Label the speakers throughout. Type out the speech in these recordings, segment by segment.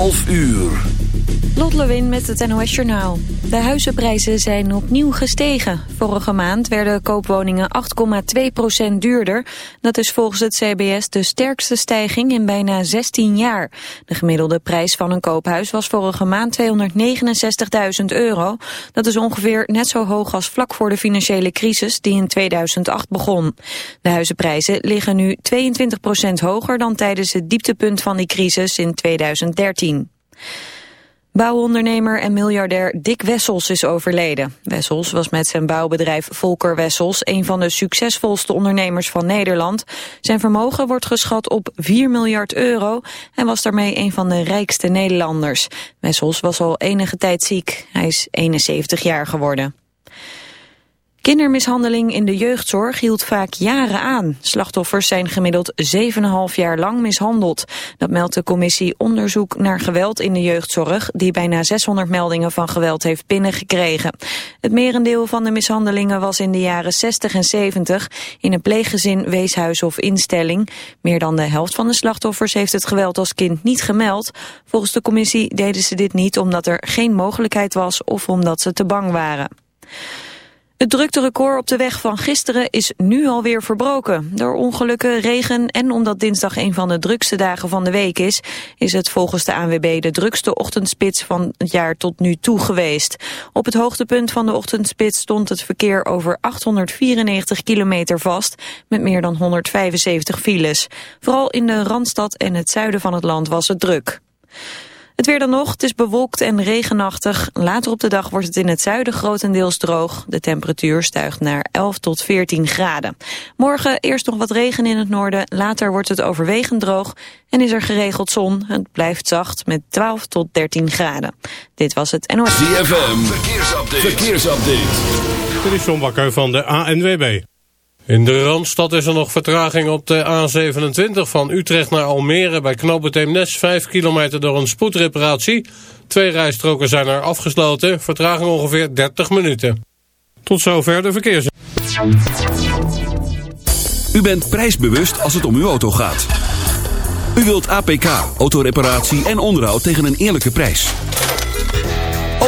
Speaker 1: 11 uur.
Speaker 2: Lot Lewin met het NOS Journaal. De huizenprijzen zijn opnieuw gestegen. Vorige maand werden koopwoningen 8,2% duurder. Dat is volgens het CBS de sterkste stijging in bijna 16 jaar. De gemiddelde prijs van een koophuis was vorige maand 269.000 euro. Dat is ongeveer net zo hoog als vlak voor de financiële crisis die in 2008 begon. De huizenprijzen liggen nu 22% hoger dan tijdens het dieptepunt van die crisis in 2013. Bouwondernemer en miljardair Dick Wessels is overleden. Wessels was met zijn bouwbedrijf Volker Wessels een van de succesvolste ondernemers van Nederland. Zijn vermogen wordt geschat op 4 miljard euro en was daarmee een van de rijkste Nederlanders. Wessels was al enige tijd ziek. Hij is 71 jaar geworden. Kindermishandeling in de jeugdzorg hield vaak jaren aan. Slachtoffers zijn gemiddeld 7,5 jaar lang mishandeld. Dat meldt de commissie Onderzoek naar Geweld in de Jeugdzorg... die bijna 600 meldingen van geweld heeft binnengekregen. Het merendeel van de mishandelingen was in de jaren 60 en 70... in een pleeggezin, weeshuis of instelling. Meer dan de helft van de slachtoffers heeft het geweld als kind niet gemeld. Volgens de commissie deden ze dit niet omdat er geen mogelijkheid was... of omdat ze te bang waren. Het drukterecord op de weg van gisteren is nu alweer verbroken. Door ongelukken, regen en omdat dinsdag een van de drukste dagen van de week is... is het volgens de ANWB de drukste ochtendspits van het jaar tot nu toe geweest. Op het hoogtepunt van de ochtendspits stond het verkeer over 894 kilometer vast... met meer dan 175 files. Vooral in de Randstad en het zuiden van het land was het druk. Het weer dan nog, het is bewolkt en regenachtig. Later op de dag wordt het in het zuiden grotendeels droog. De temperatuur stijgt naar 11 tot 14 graden. Morgen eerst nog wat regen in het noorden, later wordt het overwegend droog... en is er geregeld zon. Het blijft zacht met 12 tot 13 graden. Dit was het NOS.
Speaker 1: ZFM, verkeersupdate. verkeersupdate.
Speaker 3: Dit is John Bakker van de ANWB. In de Randstad is er nog vertraging op de A27 van Utrecht naar Almere... bij knooppunt Eemnes, 5 kilometer door een spoedreparatie. Twee rijstroken zijn er afgesloten, vertraging ongeveer 30 minuten. Tot zover de verkeers.
Speaker 1: U bent prijsbewust als het om uw auto gaat. U wilt APK, autoreparatie en onderhoud tegen een eerlijke prijs.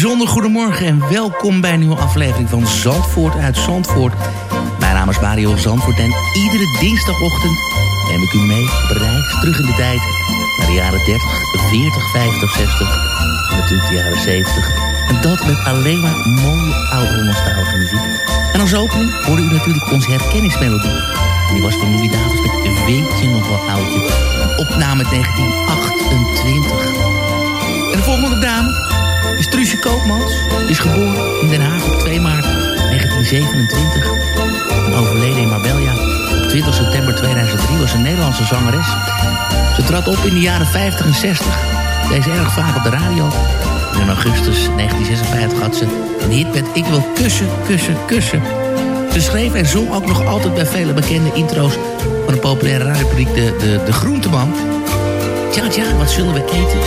Speaker 4: Bijzonder goedemorgen en welkom bij een nieuwe aflevering van Zandvoort uit Zandvoort. Mijn naam is Mario Zandvoort en iedere dinsdagochtend neem ik u mee op reis terug in de tijd naar de jaren 30, 40, 50, 60 en natuurlijk de jaren 70. En dat met alleen maar mooie oude nostalgische muziek. En als opening hoorde u natuurlijk onze herkenningsmelodie. En die was van Louis Davids met Weet je nog wel oudje? Opname uit 1928. En de volgende dame is Truusje Koopmans. Is geboren in Den Haag op 2 maart 1927. En overleden in Marbella op 20 september 2003 was een Nederlandse zangeres. Ze trad op in de jaren 50 en 60. Deze erg vaak op de radio. En in augustus 1956 had ze een hit met Ik wil kussen, kussen, kussen. Ze schreef en zong ook nog altijd bij vele bekende intro's... van de populaire radiopubliek de, de, de Groenteman. Tja, tja, wat zullen we eten?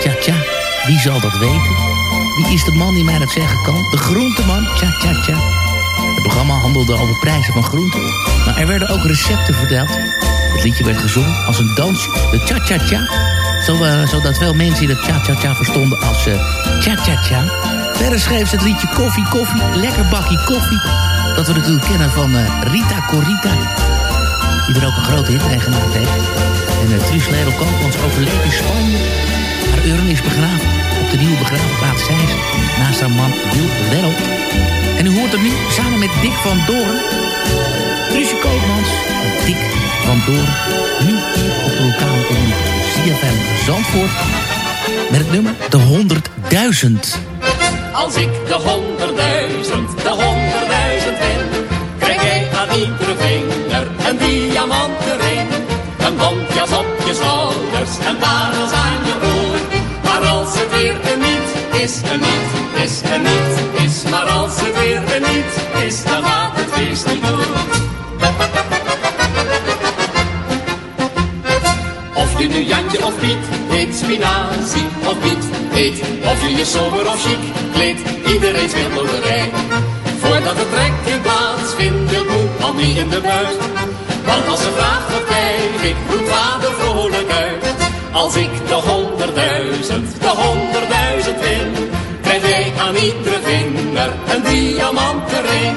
Speaker 4: Tja, tja, wie zal dat weten? Wie is de man die mij dat zeggen kan? De groenteman, tja, tja, tja. Het programma handelde over prijzen van groenten. Maar er werden ook recepten verteld. Het liedje werd gezongen als een dansje, de tja, tja, tja. Zo, eh, zodat veel mensen die de tja, tja, tja verstonden als eh, tja, tja, tja. Verder schreef ze het liedje Koffie, Koffie, lekker bakkie koffie. Dat we natuurlijk kennen van eh, Rita Corita. Die er ook een grote hit mee gemaakt heeft. En uh, Truus Ledel Koopmans overleed in Spanje. Urn is begraven op de nieuwe begraafplaats Zeist. Naast haar man Wil Ledel. En u hoort hem nu samen met Dick van Doorn. Truusje Koopmans en Dick van Doorn. Nu hier op de lokale omroep CFM Zandvoort. Met het nummer De 100.000.
Speaker 5: Als ik de honderdduizend, de honderdduizend win, krijg jij aan iedere vinger een diamanten ring. Een bontjas op je schouders en parels aan je het weer niet is, een niet is, een niet is. Maar als het weer een niet is, dan gaat het feest niet door. Of je nu Jantje of Piet heet spinazie of Piet eet. Of je je sober of chic kleedt, iedereen speelt loterij. Voordat het trekken plaatsvindt, wil moe al niet in de buurt. Want als ze vraagt wat krijg ik, roept vader vrolijk uit. Als ik de honderdduizend, de honderdduizend win, krijg jij aan iedere vinger een diamanten ring.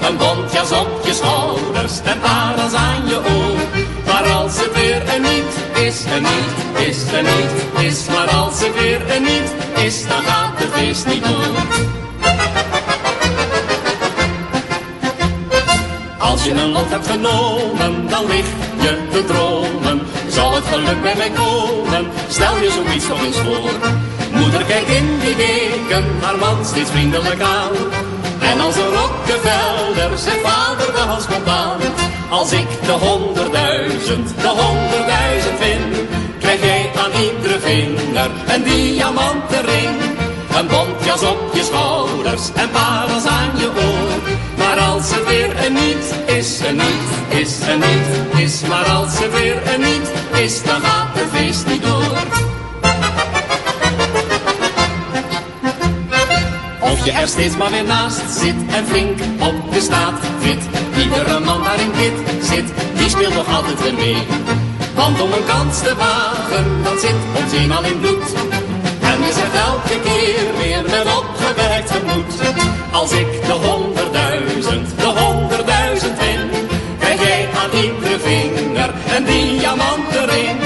Speaker 5: Een bontjas op je schouders en parels aan je oor. Maar als het weer een niet is, een niet is, een niet is. Maar als het weer een niet is, dan gaat het feest niet door. Als je een lot hebt genomen, dan lig je te dromen. Zal het geluk bij mij komen? Stel je zoiets nog eens voor. Moeder kijkt in die weken haar man steeds vriendelijk aan. En als een Rockefeller zegt vader de hals komt. Als ik de honderdduizend, de honderdduizend win, krijg jij aan iedere vinger een diamanten ring. Een bontjas op je schouders en parels aan je oor. Als het weer een niet is, een niet is, een niet is. Maar als het weer een niet is, dan gaat het feest niet door. Of je er steeds maar weer naast zit en flink op de staat fit. Iedere man daar in dit zit, die speelt nog altijd weer mee. Want om een kans te wagen, dat zit ons eenmaal in bloed. En je zegt elke keer weer met opgewerkt gemoed. Als ik de honderdduizend, een diamanten ring.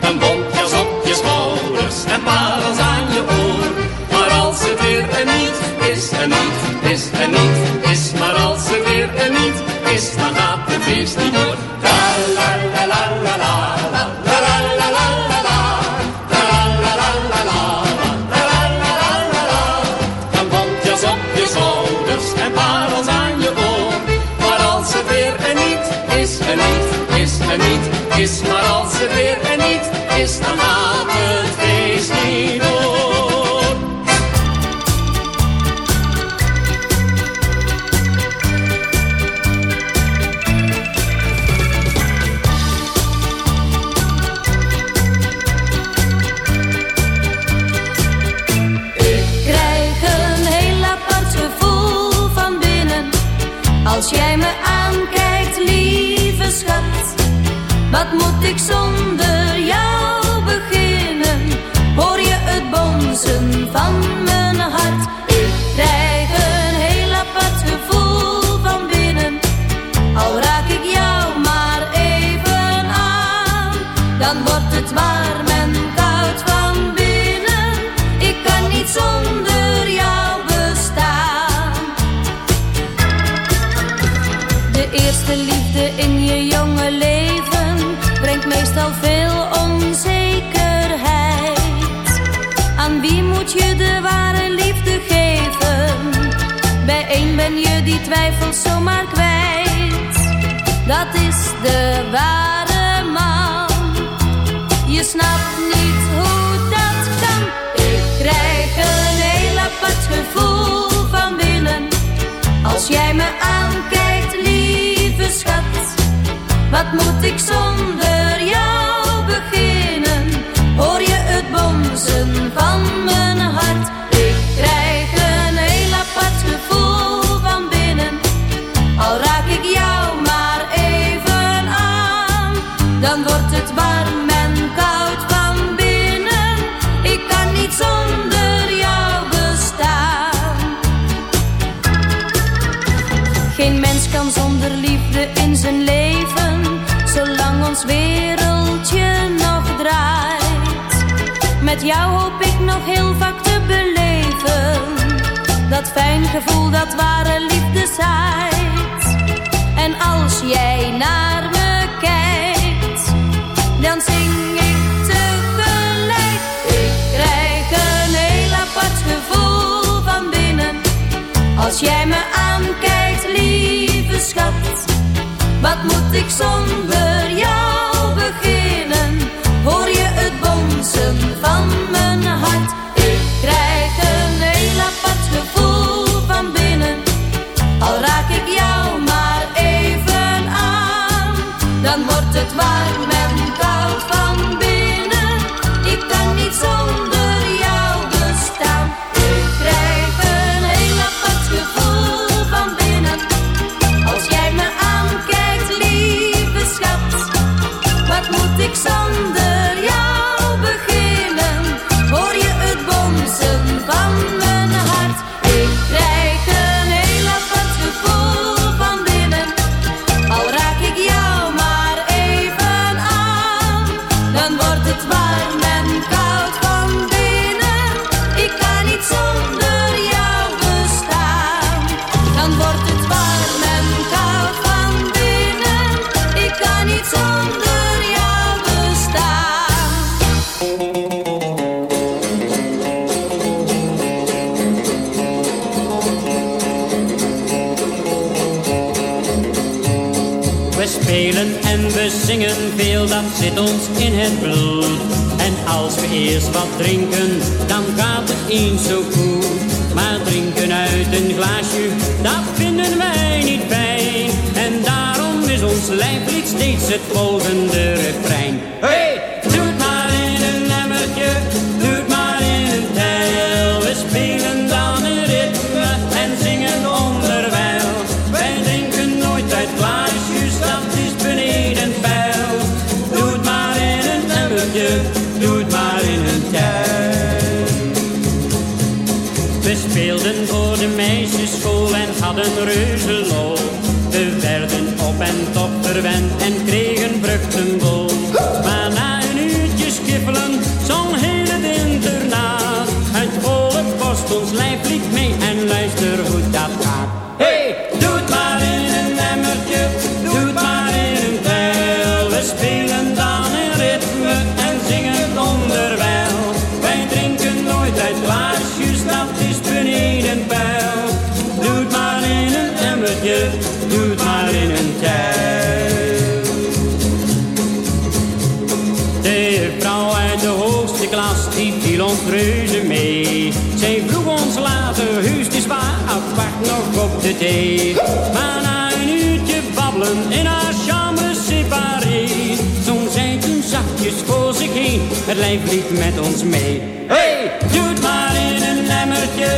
Speaker 5: Een bontjas op je schouders en parels aan je oor. Maar als het weer een niet is, een niet is, een niet je
Speaker 6: jonge leven Brengt meestal veel onzekerheid Aan wie moet je de ware liefde geven? Bij één ben je die twijfel zomaar kwijt Dat is de ware man je snapt niet hoe dat kan. Ik krijg een heel apart gevoel van binnen. Als jij me aankijkt, lieve schat. Wat moet ik zonder Jou hoop ik nog heel vaak te beleven, dat fijn gevoel dat ware liefde zaait. En als jij naar me kijkt, dan zing ik tegelijk. Ik krijg een heel apart gevoel van binnen. Als jij me aankijkt, lieve schat. Wat moet ik zonder jou
Speaker 7: thee. Maar na een uurtje babbelen in haar chambre séparé. Toen zei toen zachtjes voor zich heen, het lijf liep met ons mee. Hey, doe het maar in een emmertje,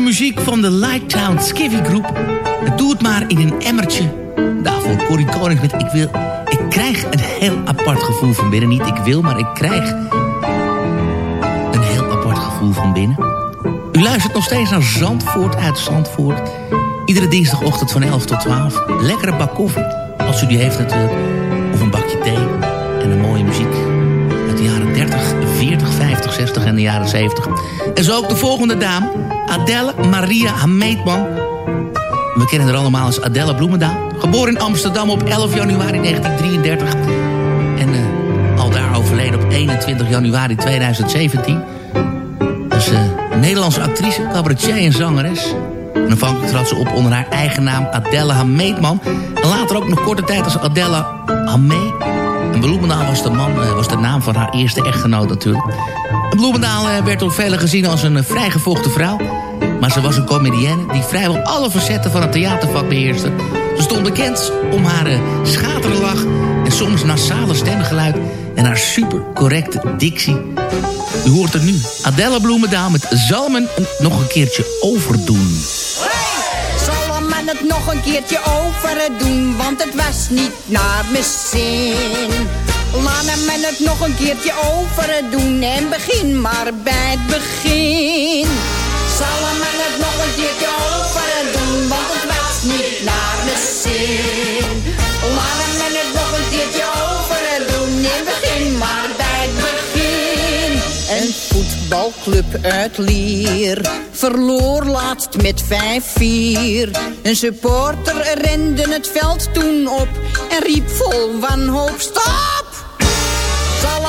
Speaker 4: de muziek van de Lighttown Skivvy Groep. Doe het maar in een emmertje. Daarvoor Corrie Konings met Ik wil... Ik krijg een heel apart gevoel van binnen. Niet ik wil, maar ik krijg een heel apart gevoel van binnen. U luistert nog steeds naar Zandvoort uit Zandvoort. Iedere dinsdagochtend van 11 tot 12. Lekkere bak koffie, als u die heeft natuurlijk. Of een bakje thee en een mooie muziek uit de jaren 30, 40, 50, 60 en de jaren 70. En zo ook de volgende dame, Adelle Maria Hameetman. We kennen haar allemaal als Adelle Bloemendaal. Geboren in Amsterdam op 11 januari 1933. En eh, al daar overleden op 21 januari 2017. Dus eh, een Nederlandse actrice, cabaretier en zangeres. En aanvankelijk trad ze op onder haar eigen naam Adelle Hameetman. En later ook nog korte tijd als Adelle Hamee. En Bloemendaal was de, man, eh, was de naam van haar eerste echtgenoot natuurlijk. En Bloemendaal eh, werd door velen gezien als een vrijgevochten vrouw. Maar ze was een comedienne die vrijwel alle facetten van het theatervak beheerste. Ze stond bekend om haar eh, schaterlach en soms nasale stemgeluid... en haar supercorrecte dictie. U hoort er nu Adelle Bloemendaal met Zalmen nog een keertje overdoen.
Speaker 8: Zal men het nog een keertje over doen, want het was niet naar mijn zin. Laat men het nog een keertje over doen en begin maar bij het begin. Want het was niet naar mijn zin. Laat men het nog een keertje over doen en begin maar bij het begin. Een voetbalclub uit Lier verloor laatst met 5-4. Een supporter rende het veld toen op en riep vol wanhoop stop!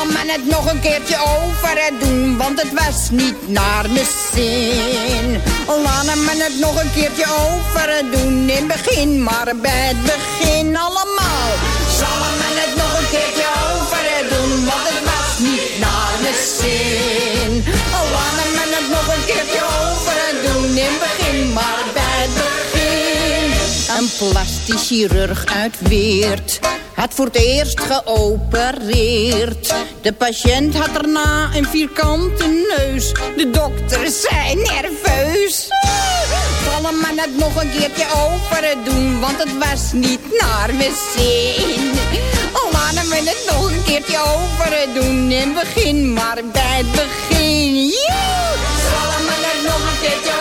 Speaker 8: Zal men het nog een keertje over het doen, want het was niet naar mijn zin. Laat hem het nog een keertje over het doen, in het begin maar bij het begin allemaal. Zal hem het nog een keertje over het doen, want het was niet naar mijn zin. Laat men het nog een keertje over het doen, in het begin maar bij het begin. Een plastisch chirurg uit Weert had voor het eerst geopereerd. De patiënt had daarna een vierkante neus. De dokters zijn nerveus. Vallen me het nog een keertje over doen, want het was niet naar mijn zin. Laten we het nog een keertje over doen, het begin, maar bij het begin. Vallen me het nog een keertje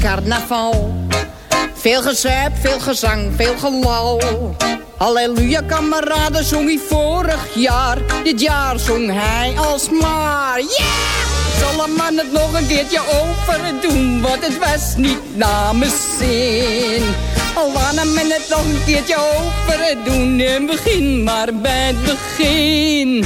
Speaker 8: carnaval? Veel gezuip, veel gezang, veel gelal. Halleluja, kameraden, zong hij vorig jaar. Dit jaar zong hij alsmaar. Yeah! Zal een man het nog een keertje overdoen, want het was niet mijn zin. Al laat men het nog een keertje overdoen, het begin, maar bij het begin.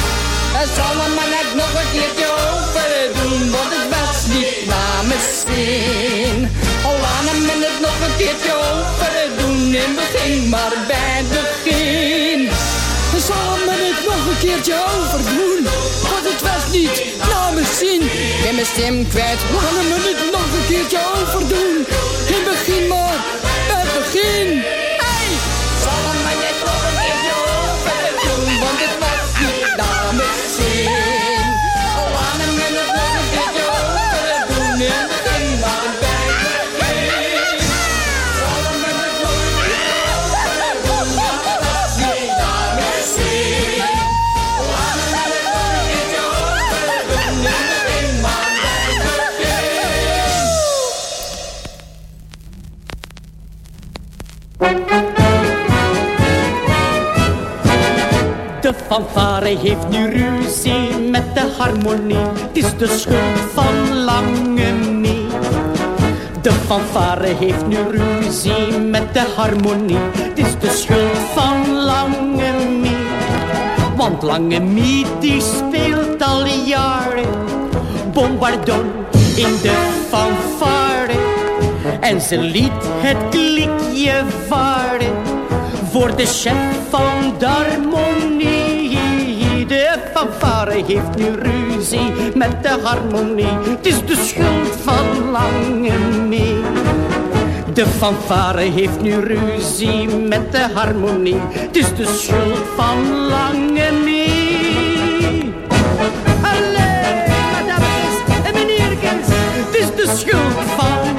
Speaker 8: En zal een man het nog een keertje overdoen, want het was niet mijn zin. Al laat men het nog een keertje overdoen, in het begin, maar bij het begin. Zal men het nog een keertje overdoen, want het was niet mijn zin. Ik ben mijn stem kwijt, laat men het nog een keertje overdoen. In het begin maar, bij het begin.
Speaker 9: Fanfare heeft nu ruzie met de harmonie. Het is de schuld van Lange Mie. De fanfare heeft nu ruzie met de harmonie. Het is de schuld van Lange Mie. Want Lange Mie die speelt al jaren bombardon in de fanfare. En ze liet het klikje varen voor de chef van de harmonie. Fanfare heeft nu ruzie met de harmonie. Het is de schuld van Lange Mee. De fanfare heeft nu ruzie met de harmonie. Het is de schuld van Lange Mee. Allee, madames en meneerkens, het is de schuld van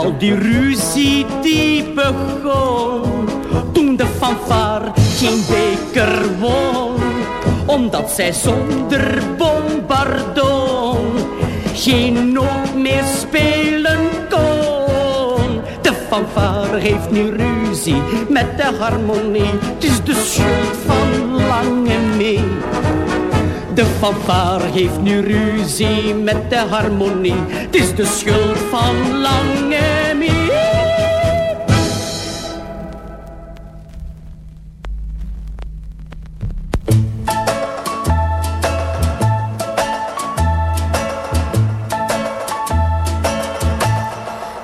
Speaker 9: al die ruzie die begon toen de fanfare geen beker won. Omdat zij zonder bombardon geen noot meer spelen kon. De fanfare heeft nu ruzie met de harmonie. Het is de schuld van Lange Mee. De fanfare heeft nu ruzie met de harmonie. Het is de schuld van Lange Mee.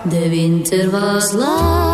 Speaker 6: De winter was lang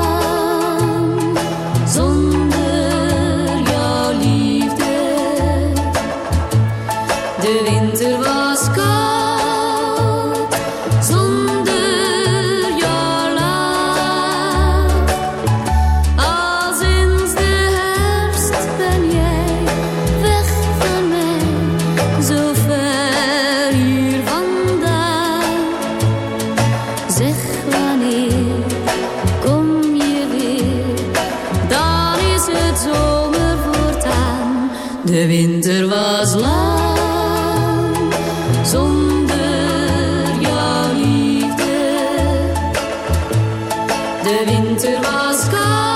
Speaker 6: De winter was koud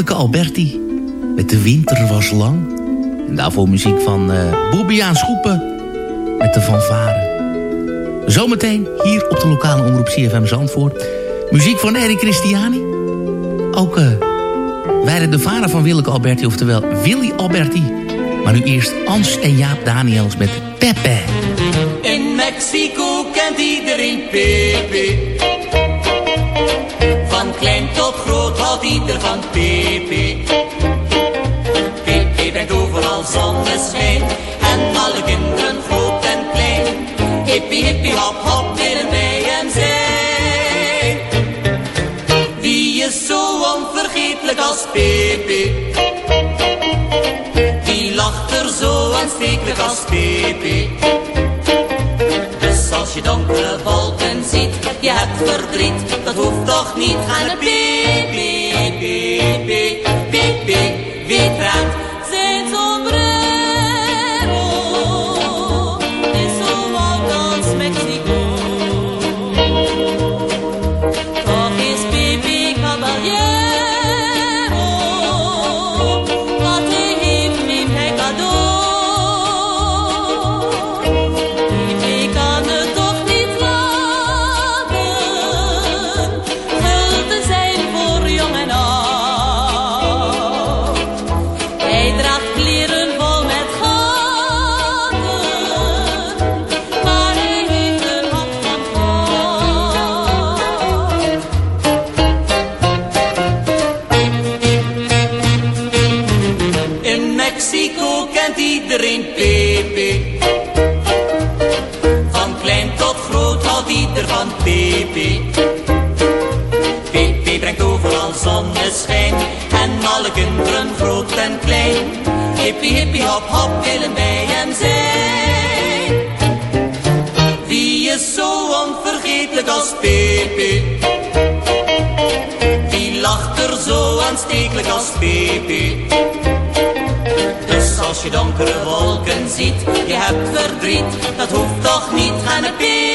Speaker 4: Willeke Alberti. Met De Winter Was Lang. En daarvoor muziek van eh Bobbiaan Schoepen. Met de fanfare. Zometeen hier op de lokale omroep CFM Zandvoort. Muziek van Eric Christiani. Ook wij de vader van Willeke Alberti, oftewel Willy Alberti. Maar nu eerst Ans en Jaap Daniels met Pepe.
Speaker 10: In Mexico kent iedereen Pepe. Van klein tot groot houdt ieder van Pepe. Pepe brengt overal zonneschijn. En alle kinderen groot en klein. Hippie hippie hop hop willen bij hem zijn. Wie is zo onvergetelijk als Pepe? Die lacht er zo aanstekelijk als Pepe. Dus als je donkere wolken ziet, je hebt dat hoeft toch niet. Ga naar Pepe, Pepe. Pepe brengt overal zonneschijn. En alle kinderen groot en klein. Hippie hippie hop hop willen bij hem zijn. Wie is zo onvergetelijk als Pepe? Die lacht er zo aanstekelijk als Pepe. Dus als je donkere wolken ziet, je hebt verdriet, dat hoeft toch niet. Ga naar Pepe,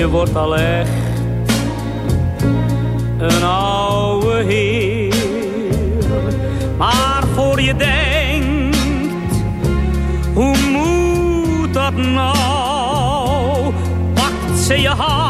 Speaker 7: Je wordt al echt een oude heer. Maar voor je denkt, hoe moet dat nou? Pakt ze je hand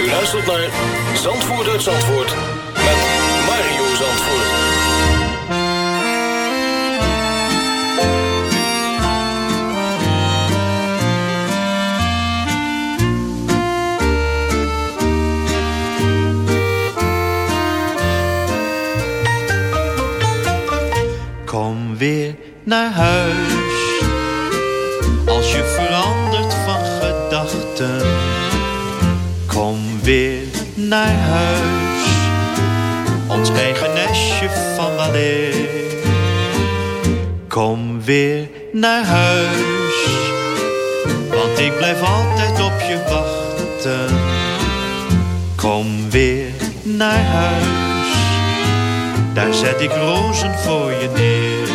Speaker 11: U luistert naar Zandvoort uit Zandvoort met Mario Zandvoort.
Speaker 12: Kom weer naar huis. Als je verandert van gedachten. Weer naar huis. Ons eigen nestje van weleer. Kom weer naar huis. Want ik blijf altijd op je wachten. Kom weer naar huis. Daar zet ik rozen voor je neer.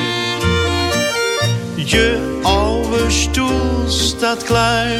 Speaker 12: Je oude stoel staat klaar,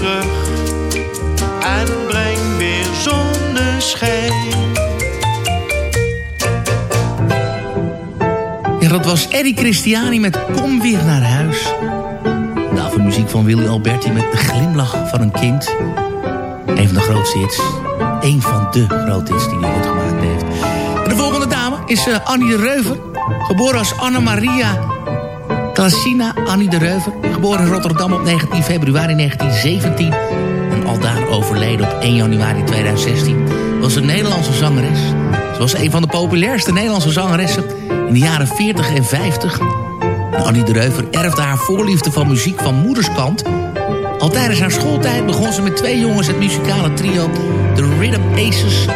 Speaker 12: Terug en breng weer zonneschijn.
Speaker 4: Ja, dat was Eddie Christiani met Kom weer naar huis. Daarvoor muziek van Willy Alberti met De glimlach van een kind. Een van de grootste hits. Een van de grote hits die hij ooit gemaakt heeft. De volgende dame is eh, Annie Reuver. Geboren als Anna-Maria Klasina Annie de Reuver. Geboren in Rotterdam op 19 februari 1917. En al daar overleden op 1 januari 2016. Was een Nederlandse zangeres. Ze was een van de populairste Nederlandse zangeressen in de jaren 40 en 50. En Annie de Reuver erfde haar voorliefde van muziek van moederskant. Al tijdens haar schooltijd begon ze met twee jongens het muzikale trio The Rhythm Aces.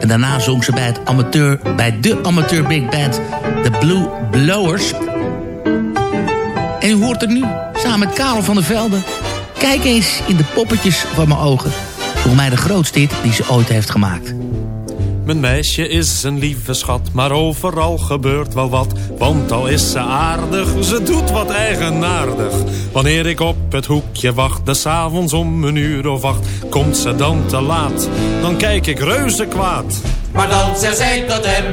Speaker 4: En daarna zong ze bij, het amateur, bij de amateur big band The Blue Blowers. En u hoort het nu, samen met Karel van der Velde. Kijk eens in de poppetjes van mijn ogen. Volgens mij de grootste hit die ze ooit heeft gemaakt.
Speaker 13: Mijn meisje is een lieve schat, maar overal gebeurt wel wat. Want al is ze aardig, ze doet wat eigenaardig. Wanneer ik op het hoekje wacht, des avonds om een uur of acht... komt ze dan te laat, dan kijk ik reuze kwaad.
Speaker 5: Maar dan zegt zij tot hem,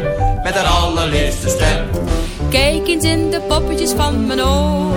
Speaker 5: met haar allerliefste stem.
Speaker 14: Kijk eens in de poppetjes van mijn ogen.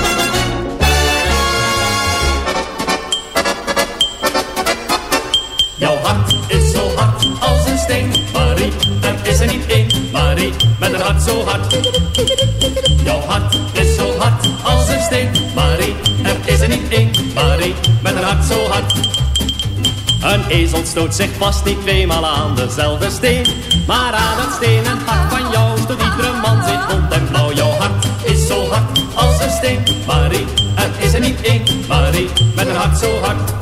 Speaker 7: Met een hart zo hard. Jouw hart is zo hard als een steen, Marie. Er is er niet één, Marie, met een hart zo hard. Een ezel stoot zich vast niet tweemaal aan dezelfde steen. Maar aan het stenen hart van jou stoot iedere man zit rond en blauw. Jouw hart is zo hard als een steen, Marie. Er is er niet één, Marie, met een hart zo hard.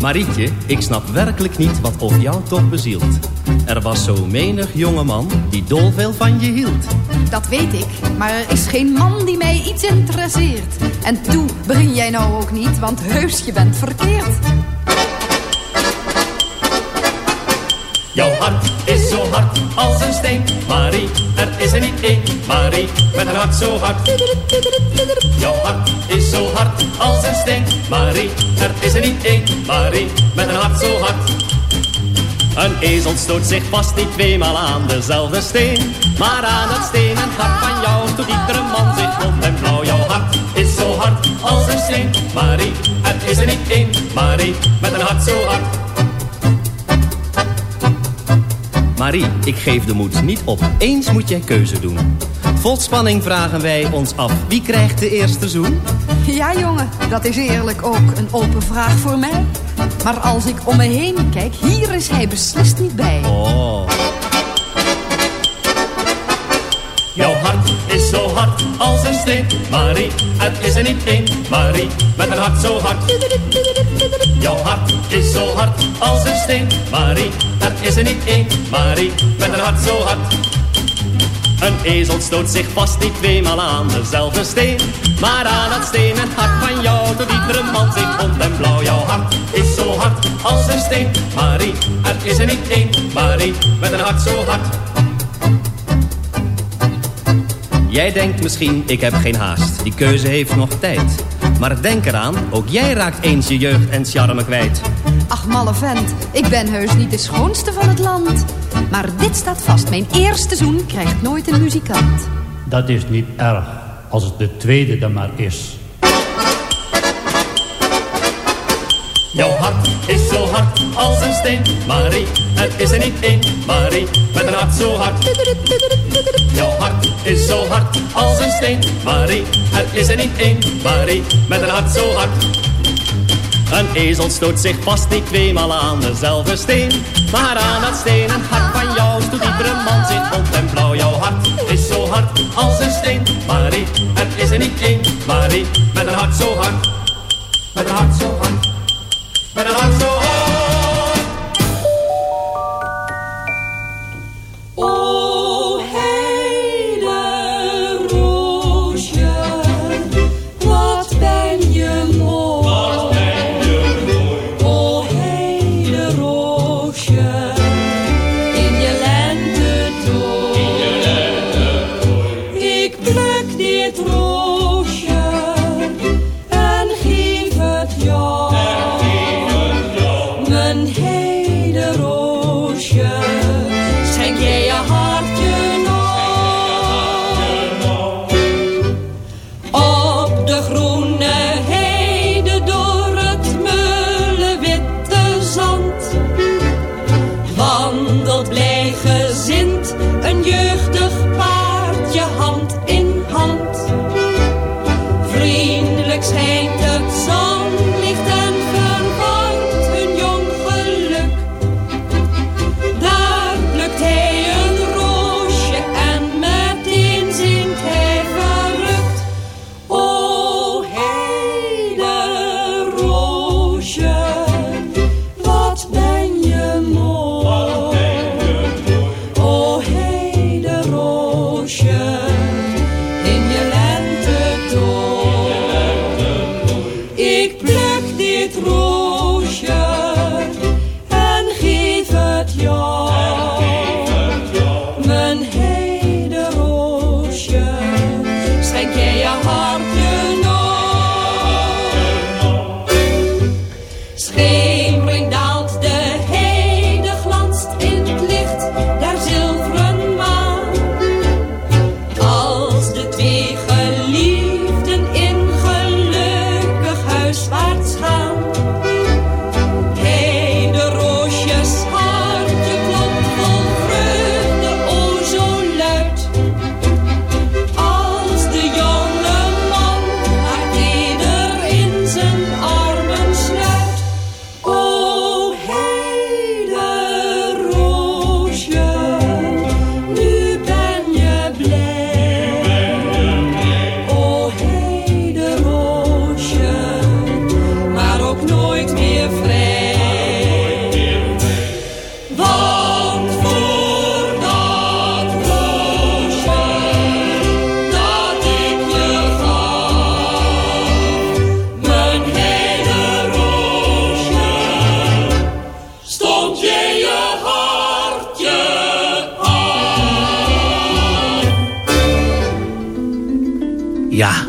Speaker 15: Marietje, ik snap werkelijk niet wat of jou toch bezielt. Er was zo menig jongeman die dol veel van je hield.
Speaker 8: Dat weet ik, maar er is geen man die mij iets interesseert. En toe begin jij nou ook niet, want heus je bent verkeerd.
Speaker 5: Jouw hart is zo hard als een steen. Marie, er is er niet één. Marie, met een hart zo hard. Jouw hart is zo hard als een steen. Marie, er is er niet één. Marie, met een hart zo hard. Een ezel stoot zich vast niet tweemaal aan dezelfde steen. Maar aan het stenen hart van jou doet iedere man zich rond en blauw. Jouw hart is zo hard als een steen. Marie, er is er niet één. Marie, met een hart zo hard.
Speaker 15: Marie, ik geef de moed niet op. Eens moet jij keuze doen. Vol spanning vragen wij ons af. Wie krijgt de eerste zoen?
Speaker 8: Ja, jongen, dat is eerlijk ook een open vraag voor mij. Maar als ik om me heen kijk, hier is hij beslist niet bij.
Speaker 15: Oh.
Speaker 5: Jouw hart is zo hard als een steen. Marie, het is er niet één. Marie, met een hart zo hard. Jouw hart is zo hard als een steen. Marie, het is er niet één. Marie, met een hart zo hard. Een ezel stoot zich vast niet tweemaal aan dezelfde steen. Maar aan het stenen hart van jou doet iedere man zich rond en blauw. Jouw hart is zo hard als een steen. Marie, er is er niet één. Marie, met een hart zo hard.
Speaker 15: Jij denkt misschien, ik heb geen haast. Die keuze heeft nog tijd. Maar denk eraan, ook jij raakt eens je jeugd en charme kwijt.
Speaker 8: Ach, malle vent, ik ben heus niet de schoonste van het land. Maar dit staat vast, mijn eerste zoen krijgt nooit een muzikant.
Speaker 16: Dat is niet erg, als het de tweede dan maar is.
Speaker 5: Jouw hart is zo hard als een steen. Marie, er is er niet één. Marie, met een hart zo hard. Jouw hart is zo hard als een steen. Marie, er is er niet één. Marie, met een hart zo hard.
Speaker 15: Een ezel stoot zich vast niet tweemaal aan dezelfde steen. Maar aan dat stenen hart van jou doet iedere man zich rond en blauw.
Speaker 5: Jouw hart is zo hard als een steen. Marie, er is er niet één. Marie, met een hart zo hard. Met een hart zo hard. Met een hart zo hard.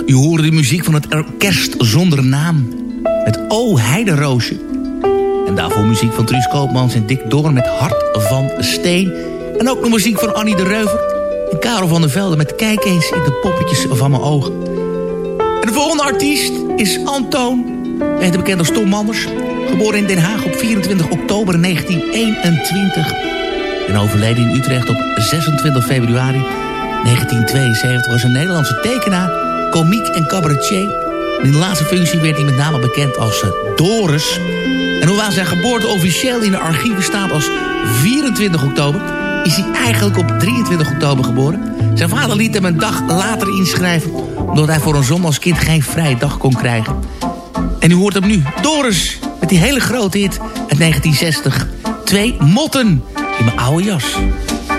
Speaker 4: U hoorde de muziek van het orkest zonder naam. Met O Heideroosje. En daarvoor muziek van Truus Koopmans en Dick Doorn met Hart van Steen. En ook nog muziek van Annie de Reuver. En Karel van der Velde met Kijk eens in de poppetjes van mijn ogen. En de volgende artiest is Antoon. Beter bekend als Tom Manders. Geboren in Den Haag op 24 oktober 1921. En overleden in Utrecht op 26 februari 1972 was een Nederlandse tekenaar, komiek en cabaretier. In de laatste functie werd hij met name bekend als eh, Doris. En hoewel zijn geboorte officieel in de archieven staat als 24 oktober... is hij eigenlijk op 23 oktober geboren. Zijn vader liet hem een dag later inschrijven... omdat hij voor een zondagskind geen vrije dag kon krijgen. En u hoort hem nu, Doris, met die hele grote hit uit 1960. Twee motten in mijn oude jas.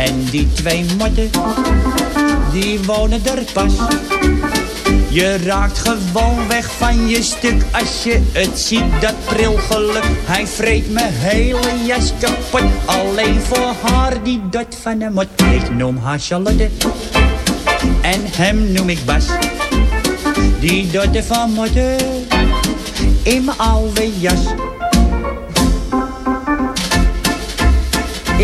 Speaker 17: En die twee motten, die wonen er pas. Je raakt gewoon weg van je stuk als je het ziet, dat prilgeluk. Hij vreet mijn hele jas kapot, alleen voor haar die dot van de mot. Ik noem haar Charlotte en hem noem ik Bas. Die dotte van motten in mijn oude jas.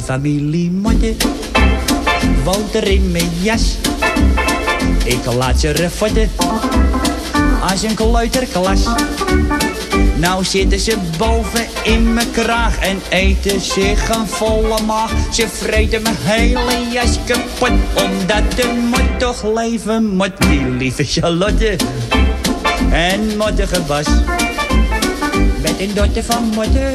Speaker 17: Familie woont er in mijn jas. Ik laat ze refotten als een kleuterklas. Nou zitten ze boven in mijn kraag en eten zich een volle maag. Ze vreten mijn hele jas kapot, omdat de mot toch leven moet. Die lieve Charlotte en mottige. Met een dotter van motten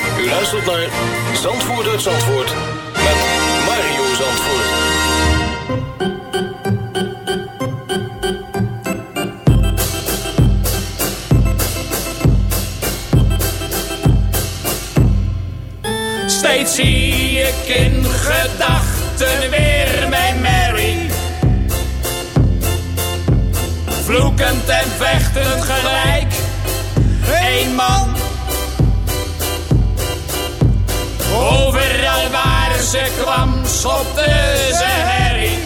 Speaker 11: U luistert naar Zandvoort uit Zandvoort met Mario Zandvoort.
Speaker 9: Steeds zie ik in gedachten
Speaker 18: weer met Mary. Vloekend en vechtend gelijk. Eén man. Overal waar ze kwam, schopte ze herrie.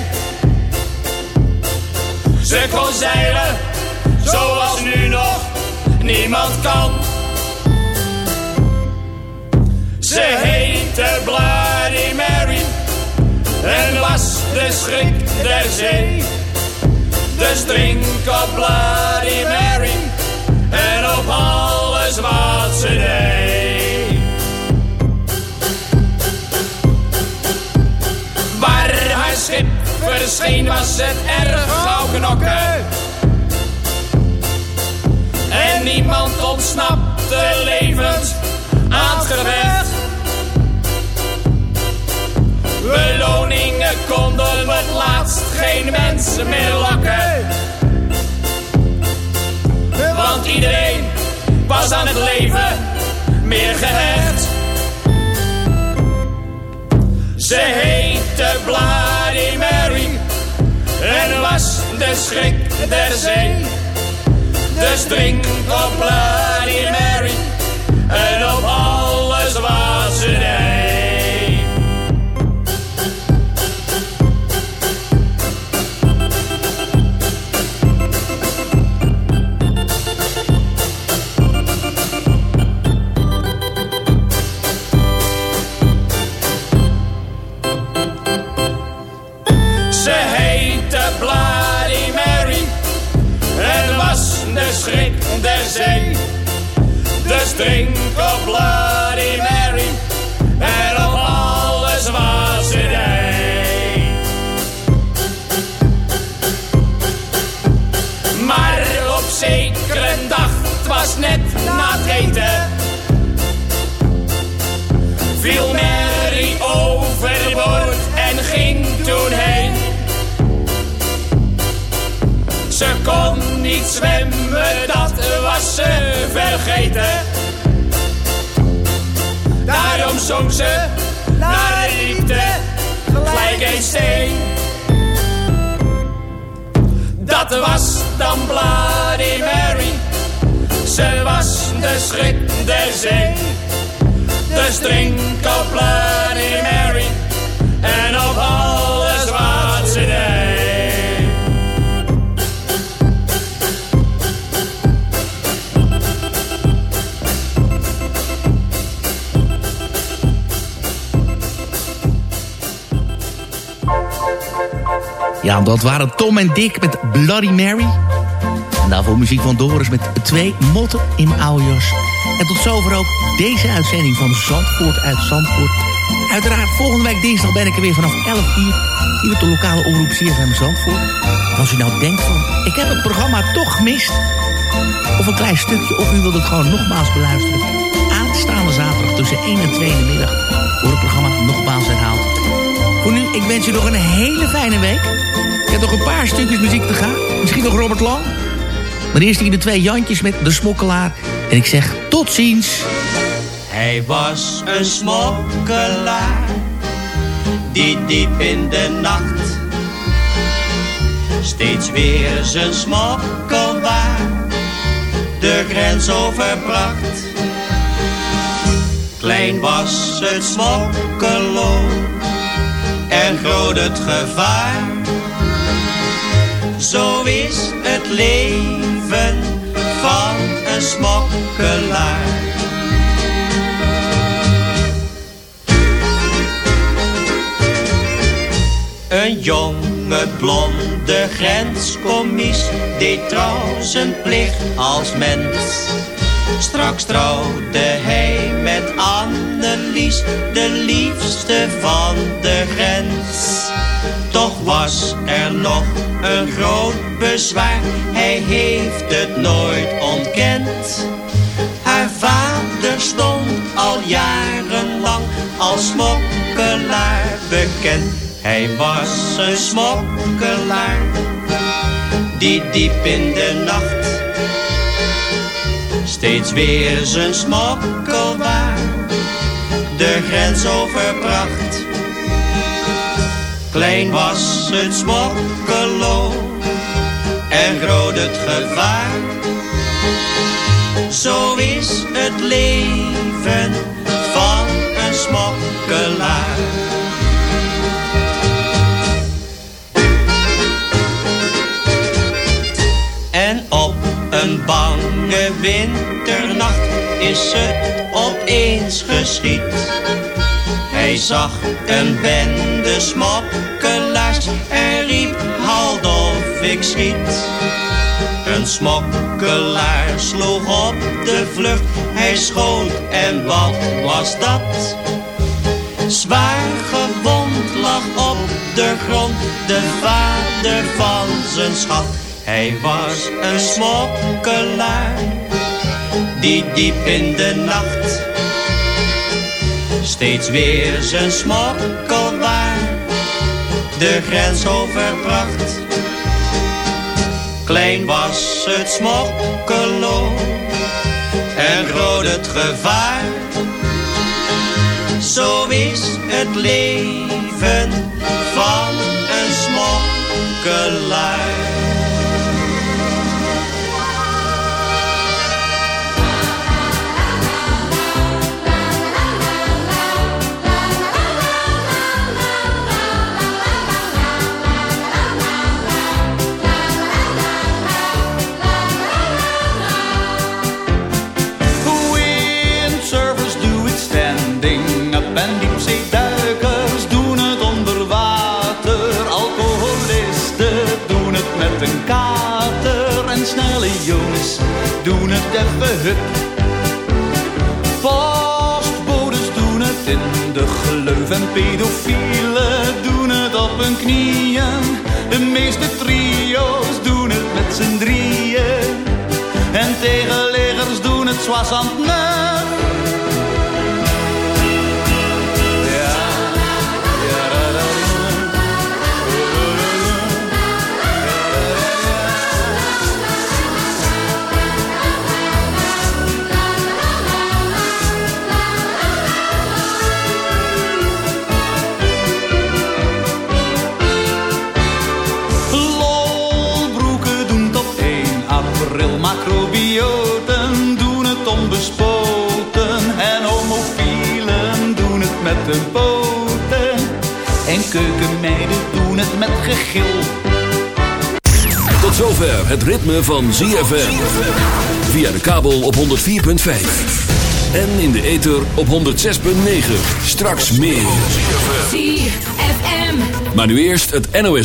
Speaker 18: Ze kon zeilen, zoals nu nog niemand kan. Ze heette Bloody Mary en was de schrik der zee. Dus drink op Bloody Mary en op alles wat ze deed. Verscheen was het erg gauw knokken. En niemand ontsnapte levend aan het gevecht. Beloningen konden het laatst geen mensen meer lokken. Want iedereen was aan het leven meer gehecht. Ze heette Mary en was de schrik der zee. Dus drink op Bloody Mary en op alles drink op Bloody Mary en op alles wat ze deed. Maar op zekere dag, het was net na het eten, viel Mary overboord en ging toen heen. Ze kon niet zwemmen, dat was ze vergeten. Was dan Bloody Mary, ze was de schrik der zee. Dus drink op Bloody Mary en op alles
Speaker 4: Ja, dat waren Tom en Dick met Bloody Mary. En daarvoor muziek van Doris met twee motten in mijn. En tot zover ook deze uitzending van Zandvoort uit Zandvoort. Uiteraard, volgende week dinsdag ben ik er weer vanaf 11 uur. Hier met de lokale omroep CFM Zandvoort. Als u nou denkt van, ik heb het programma toch gemist. Of een klein stukje, of u wilt het gewoon nogmaals beluisteren. Aanstaande zaterdag tussen 1 en 2 in de middag wordt het programma nogmaals herhaald. Voor nu, ik wens u nog een hele fijne week. Nog een paar stukjes muziek te gaan. Misschien nog Robert Lang. Maar eerst hier de twee Jantjes met De Smokkelaar. En ik zeg tot ziens.
Speaker 19: Hij was een smokkelaar die diep in de nacht steeds weer zijn smokkelwaar de grens overbracht. Klein was het smokkelo en groot het gevaar. Het leven van een smokkelaar. Een jonge blonde grenscommies deed trouw zijn plicht als mens. Straks trouwde hij met Annelies, de liefste van de grens. Toch was er nog een groot hij heeft het nooit ontkend. Haar vader stond al jarenlang als smokkelaar bekend. Hij was een smokkelaar die diep in de nacht steeds weer zijn smokkelwaar de grens overbracht. Klein was het smokkelo en groot het gevaar. Zo is het leven van een smokkelaar. En op een bange winternacht is het opeens geschied. Hij zag een bende smokkelaars schiet. Een smokkelaar sloeg op de vlucht, hij schoot en wat was dat? Zwaar gewond lag op de grond de vader van zijn schat. Hij was een smokkelaar die diep in de nacht steeds weer zijn smokkelwaar de grens overbracht. Klein was het smokkelo en groot het gevaar. Zo is het leven van een smokkelaar.
Speaker 20: Doen het even hup. Postbodes doen het in de gleuf en pedofielen doen het op hun knieën. De meeste trio's doen het met z'n drieën. En tegenleggers doen het zwassend. Hun poten. En keukenmeiden doen het met gegil.
Speaker 1: Tot zover het ritme van ZFM. Via de kabel op 104.5. En in de ether op 106.9. Straks meer.
Speaker 21: ZFM.
Speaker 1: Maar nu eerst het NOS.